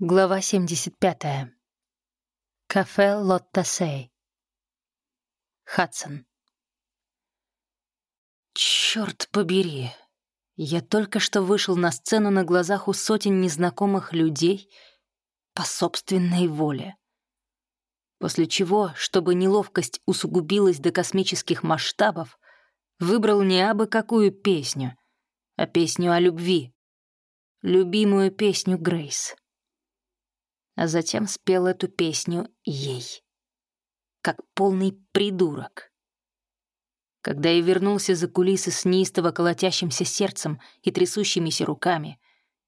Глава 75. Кафе Лоттасей. Хадсон. Черт побери! Я только что вышел на сцену на глазах у сотен незнакомых людей по собственной воле. После чего, чтобы неловкость усугубилась до космических масштабов, выбрал не абы какую песню, а песню о любви. Любимую песню Грейс а затем спел эту песню ей. Как полный придурок. Когда я вернулся за кулисы с неистово колотящимся сердцем и трясущимися руками,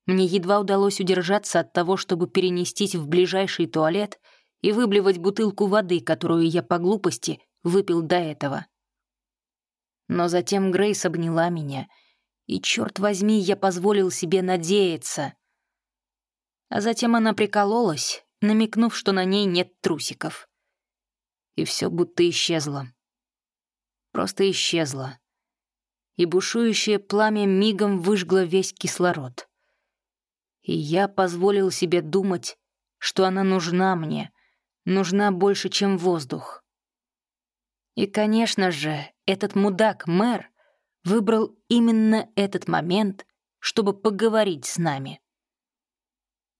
мне едва удалось удержаться от того, чтобы перенестись в ближайший туалет и выблевать бутылку воды, которую я по глупости выпил до этого. Но затем Грейс обняла меня, и, черт возьми, я позволил себе надеяться — а затем она прикололась, намекнув, что на ней нет трусиков. И все будто исчезло. Просто исчезло. И бушующее пламя мигом выжгло весь кислород. И я позволил себе думать, что она нужна мне, нужна больше, чем воздух. И, конечно же, этот мудак-мэр выбрал именно этот момент, чтобы поговорить с нами.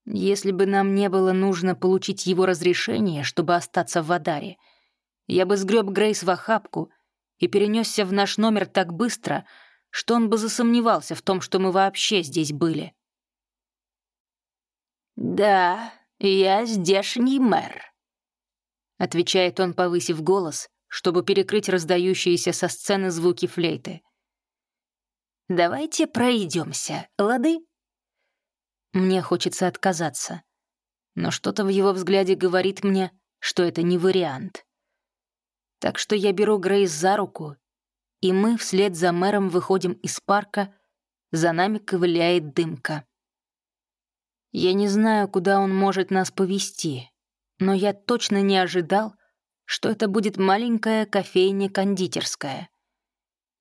Если бы нам не было нужно получить его разрешение, чтобы остаться в Адаре, я бы сгреб Грейс в охапку и перенесся в наш номер так быстро, что он бы засомневался в том, что мы вообще здесь были. «Да, я здешний мэр», — отвечает он, повысив голос, чтобы перекрыть раздающиеся со сцены звуки флейты. «Давайте пройдемся, лады?» Мне хочется отказаться. Но что-то в его взгляде говорит мне, что это не вариант. Так что я беру Грейс за руку, и мы вслед за мэром выходим из парка, за нами ковыляет дымка. Я не знаю, куда он может нас повести, но я точно не ожидал, что это будет маленькая кофейня-кондитерская.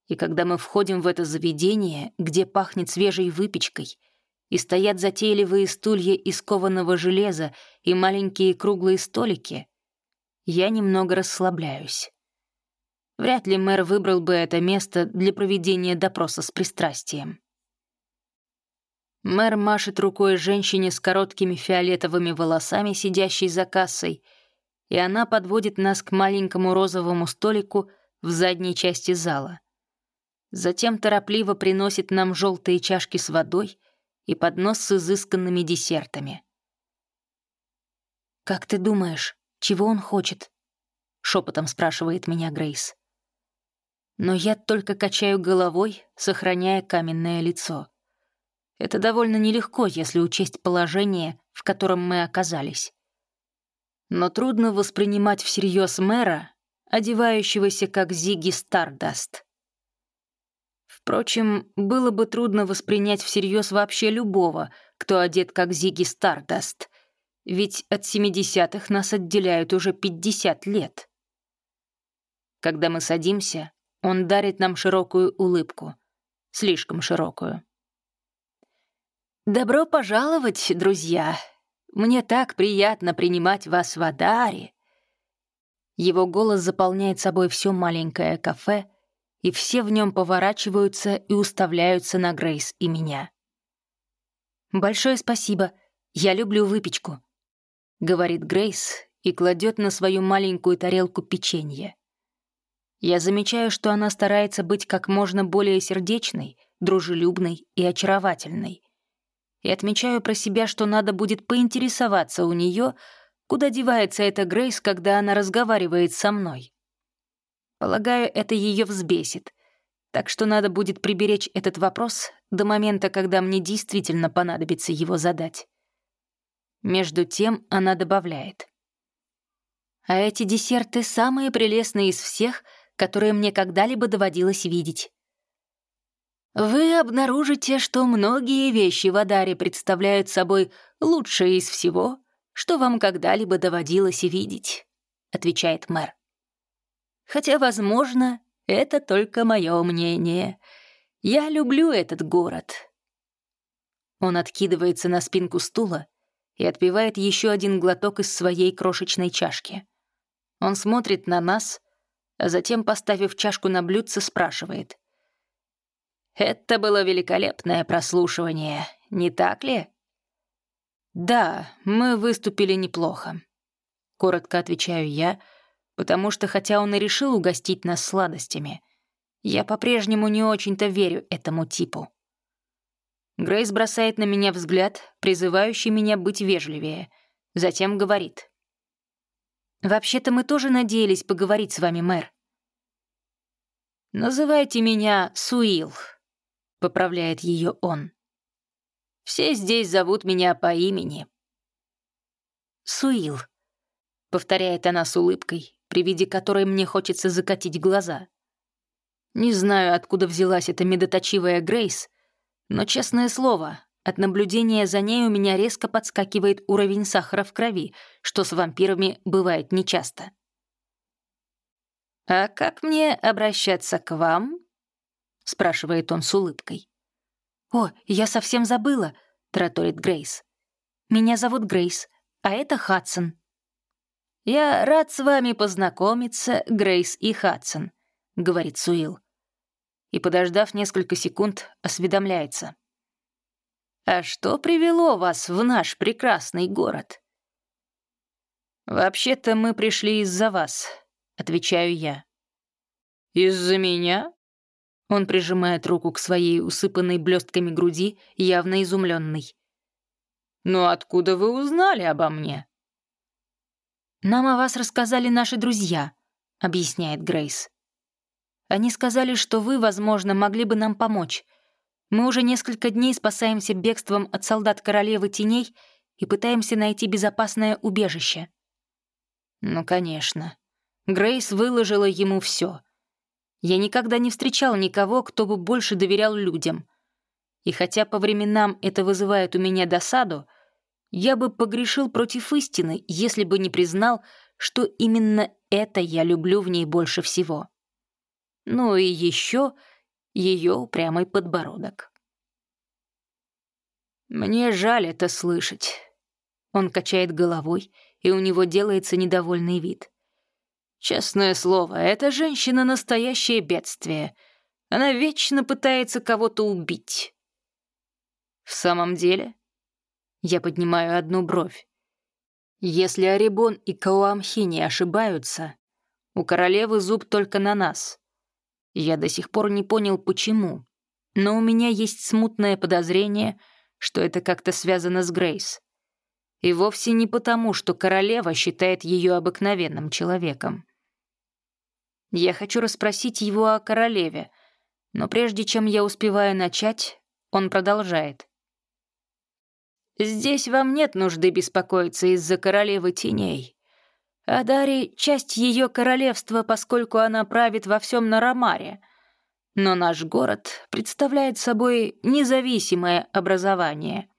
И когда мы входим в это заведение, где пахнет свежей выпечкой — и стоят затейливые стулья из кованого железа и маленькие круглые столики, я немного расслабляюсь. Вряд ли мэр выбрал бы это место для проведения допроса с пристрастием. Мэр машет рукой женщине с короткими фиолетовыми волосами, сидящей за кассой, и она подводит нас к маленькому розовому столику в задней части зала. Затем торопливо приносит нам желтые чашки с водой — и поднос с изысканными десертами. «Как ты думаешь, чего он хочет?» — шепотом спрашивает меня Грейс. Но я только качаю головой, сохраняя каменное лицо. Это довольно нелегко, если учесть положение, в котором мы оказались. Но трудно воспринимать всерьез мэра, одевающегося как Зиги Стардаст. Впрочем, было бы трудно воспринять всерьез вообще любого, кто одет как Зиги Стардаст, ведь от 70-х нас отделяют уже 50 лет. Когда мы садимся, он дарит нам широкую улыбку. Слишком широкую. «Добро пожаловать, друзья! Мне так приятно принимать вас в Адаре!» Его голос заполняет собой все маленькое кафе — и все в нем поворачиваются и уставляются на Грейс и меня. «Большое спасибо, я люблю выпечку», — говорит Грейс и кладет на свою маленькую тарелку печенье. Я замечаю, что она старается быть как можно более сердечной, дружелюбной и очаровательной. И отмечаю про себя, что надо будет поинтересоваться у нее, куда девается эта Грейс, когда она разговаривает со мной. Полагаю, это ее взбесит. Так что надо будет приберечь этот вопрос до момента, когда мне действительно понадобится его задать. Между тем она добавляет. А эти десерты самые прелестные из всех, которые мне когда-либо доводилось видеть. Вы обнаружите, что многие вещи в Адаре представляют собой лучшее из всего, что вам когда-либо доводилось видеть, отвечает мэр. Хотя, возможно, это только мое мнение. Я люблю этот город. Он откидывается на спинку стула и отпивает еще один глоток из своей крошечной чашки. Он смотрит на нас, а затем, поставив чашку на блюдце, спрашивает. «Это было великолепное прослушивание, не так ли?» «Да, мы выступили неплохо», — коротко отвечаю я, потому что хотя он и решил угостить нас сладостями, я по-прежнему не очень-то верю этому типу. Грейс бросает на меня взгляд, призывающий меня быть вежливее, затем говорит. «Вообще-то мы тоже надеялись поговорить с вами, мэр». «Называйте меня Суил», — поправляет ее он. «Все здесь зовут меня по имени». «Суил», — повторяет она с улыбкой, при виде которой мне хочется закатить глаза. Не знаю, откуда взялась эта медоточивая Грейс, но, честное слово, от наблюдения за ней у меня резко подскакивает уровень сахара в крови, что с вампирами бывает нечасто. «А как мне обращаться к вам?» — спрашивает он с улыбкой. «О, я совсем забыла», — тараторит Грейс. «Меня зовут Грейс, а это Хадсон». «Я рад с вами познакомиться, Грейс и Хадсон», — говорит Суил и, подождав несколько секунд, осведомляется. «А что привело вас в наш прекрасный город?» «Вообще-то мы пришли из-за вас», — отвечаю я. «Из-за меня?» Он прижимает руку к своей усыпанной блестками груди, явно изумленный. «Но откуда вы узнали обо мне?» «Нам о вас рассказали наши друзья», — объясняет Грейс. Они сказали, что вы, возможно, могли бы нам помочь. Мы уже несколько дней спасаемся бегством от солдат королевы теней и пытаемся найти безопасное убежище». Ну, конечно. Грейс выложила ему все. Я никогда не встречал никого, кто бы больше доверял людям. И хотя по временам это вызывает у меня досаду, я бы погрешил против истины, если бы не признал, что именно это я люблю в ней больше всего ну и еще ее упрямый подбородок. «Мне жаль это слышать». Он качает головой, и у него делается недовольный вид. «Честное слово, эта женщина — настоящее бедствие. Она вечно пытается кого-то убить». «В самом деле?» Я поднимаю одну бровь. «Если Арибон и Кауамхи не ошибаются, у королевы зуб только на нас. Я до сих пор не понял, почему. Но у меня есть смутное подозрение, что это как-то связано с Грейс. И вовсе не потому, что королева считает ее обыкновенным человеком. Я хочу расспросить его о королеве, но прежде чем я успеваю начать, он продолжает. «Здесь вам нет нужды беспокоиться из-за королевы теней. Адари — часть ее королевства, поскольку она правит во всем Нарамаре. Но наш город представляет собой независимое образование.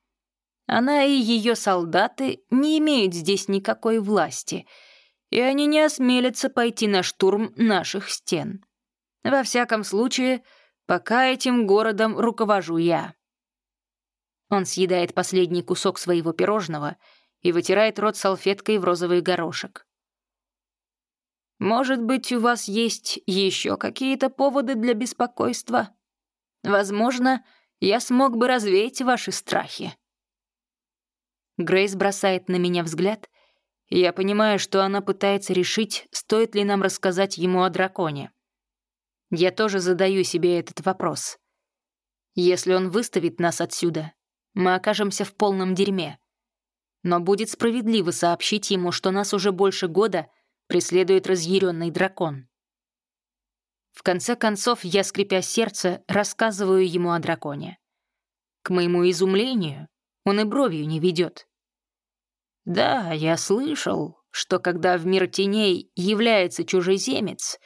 Она и ее солдаты не имеют здесь никакой власти, и они не осмелятся пойти на штурм наших стен. Во всяком случае, пока этим городом руковожу я. Он съедает последний кусок своего пирожного и вытирает рот салфеткой в розовый горошек. Может быть, у вас есть еще какие-то поводы для беспокойства? Возможно, я смог бы развеять ваши страхи». Грейс бросает на меня взгляд, и я понимаю, что она пытается решить, стоит ли нам рассказать ему о драконе. Я тоже задаю себе этот вопрос. Если он выставит нас отсюда, мы окажемся в полном дерьме. Но будет справедливо сообщить ему, что нас уже больше года — преследует разъяренный дракон. В конце концов, я, скрипя сердце, рассказываю ему о драконе. К моему изумлению, он и бровью не ведет. Да, я слышал, что когда в мир теней является чужеземец,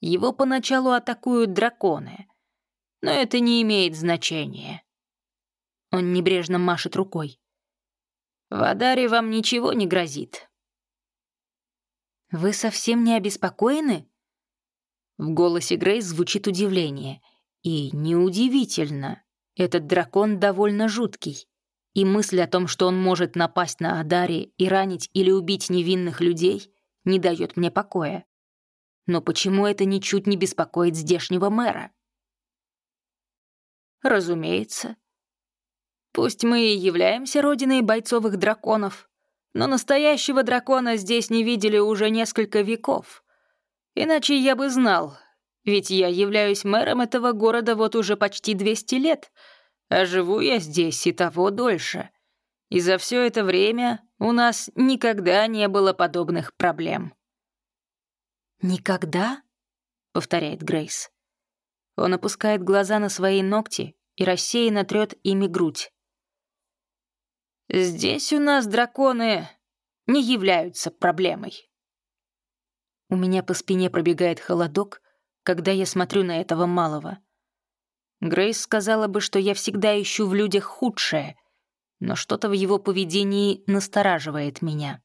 его поначалу атакуют драконы. Но это не имеет значения. Он небрежно машет рукой. В Адаре вам ничего не грозит. «Вы совсем не обеспокоены?» В голосе Грейс звучит удивление. И неудивительно. Этот дракон довольно жуткий. и мысль о том, что он может напасть на Адари и ранить или убить невинных людей, не дает мне покоя. Но почему это ничуть не беспокоит здешнего мэра? Разумеется. Пусть мы и являемся родиной бойцовых драконов, но настоящего дракона здесь не видели уже несколько веков. Иначе я бы знал, ведь я являюсь мэром этого города вот уже почти 200 лет, а живу я здесь и того дольше. И за все это время у нас никогда не было подобных проблем. «Никогда?» — повторяет Грейс. Он опускает глаза на свои ногти и рассеянно трёт ими грудь. «Здесь у нас драконы не являются проблемой». У меня по спине пробегает холодок, когда я смотрю на этого малого. Грейс сказала бы, что я всегда ищу в людях худшее, но что-то в его поведении настораживает меня.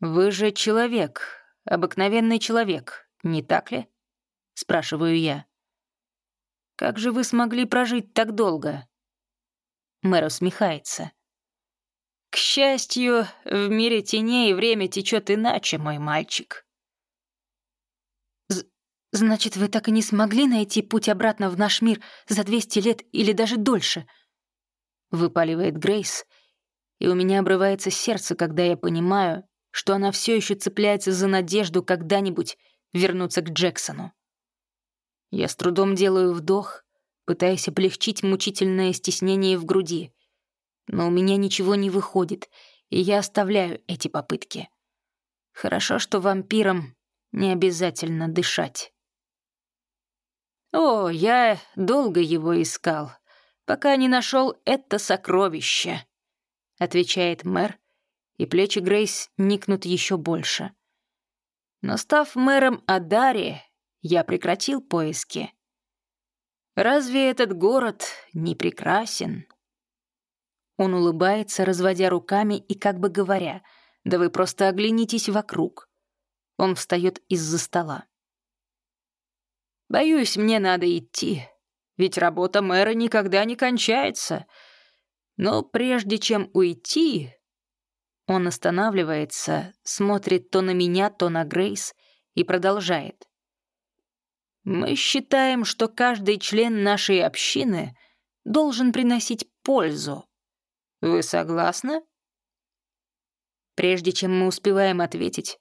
«Вы же человек, обыкновенный человек, не так ли?» — спрашиваю я. «Как же вы смогли прожить так долго?» Мэр усмехается. «К счастью, в мире теней время течет иначе, мой мальчик». «Значит, вы так и не смогли найти путь обратно в наш мир за 200 лет или даже дольше?» Выпаливает Грейс, и у меня обрывается сердце, когда я понимаю, что она все еще цепляется за надежду когда-нибудь вернуться к Джексону. Я с трудом делаю вдох, пытаясь облегчить мучительное стеснение в груди. Но у меня ничего не выходит, и я оставляю эти попытки. Хорошо, что вампирам не обязательно дышать. «О, я долго его искал, пока не нашел это сокровище», — отвечает мэр, и плечи Грейс никнут еще больше. Но став мэром Адари, я прекратил поиски. Разве этот город не прекрасен? Он улыбается, разводя руками и как бы говоря, «Да вы просто оглянитесь вокруг». Он встает из-за стола. Боюсь, мне надо идти, ведь работа мэра никогда не кончается. Но прежде чем уйти...» Он останавливается, смотрит то на меня, то на Грейс и продолжает. «Мы считаем, что каждый член нашей общины должен приносить пользу. Вы согласны?» Прежде чем мы успеваем ответить,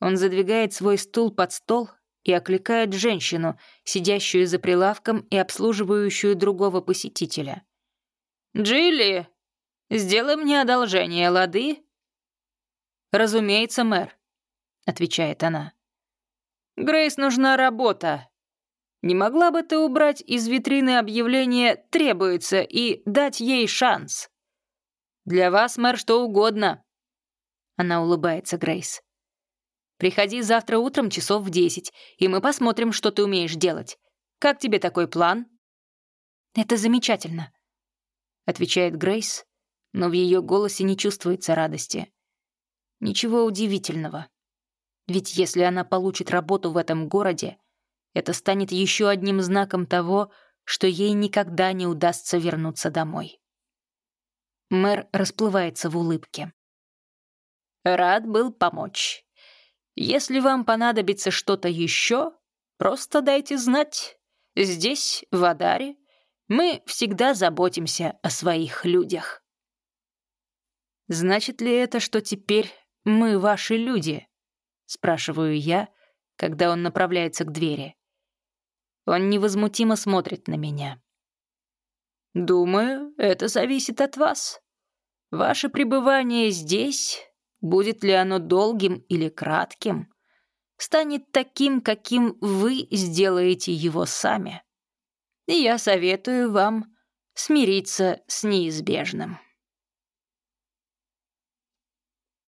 он задвигает свой стул под стол и окликает женщину, сидящую за прилавком и обслуживающую другого посетителя. «Джилли, сделай мне одолжение, лады?» «Разумеется, мэр», — отвечает она. «Грейс нужна работа. Не могла бы ты убрать из витрины объявление «требуется» и дать ей шанс? Для вас, мэр, что угодно». Она улыбается Грейс. Приходи завтра утром часов в десять, и мы посмотрим, что ты умеешь делать. Как тебе такой план?» «Это замечательно», — отвечает Грейс, но в ее голосе не чувствуется радости. Ничего удивительного. Ведь если она получит работу в этом городе, это станет еще одним знаком того, что ей никогда не удастся вернуться домой. Мэр расплывается в улыбке. «Рад был помочь. Если вам понадобится что-то еще, просто дайте знать. Здесь, в Адаре, мы всегда заботимся о своих людях. Значит ли это, что теперь мы ваши люди? Спрашиваю я, когда он направляется к двери. Он невозмутимо смотрит на меня. Думаю, это зависит от вас. Ваше пребывание здесь будет ли оно долгим или кратким, станет таким, каким вы сделаете его сами. И я советую вам смириться с неизбежным.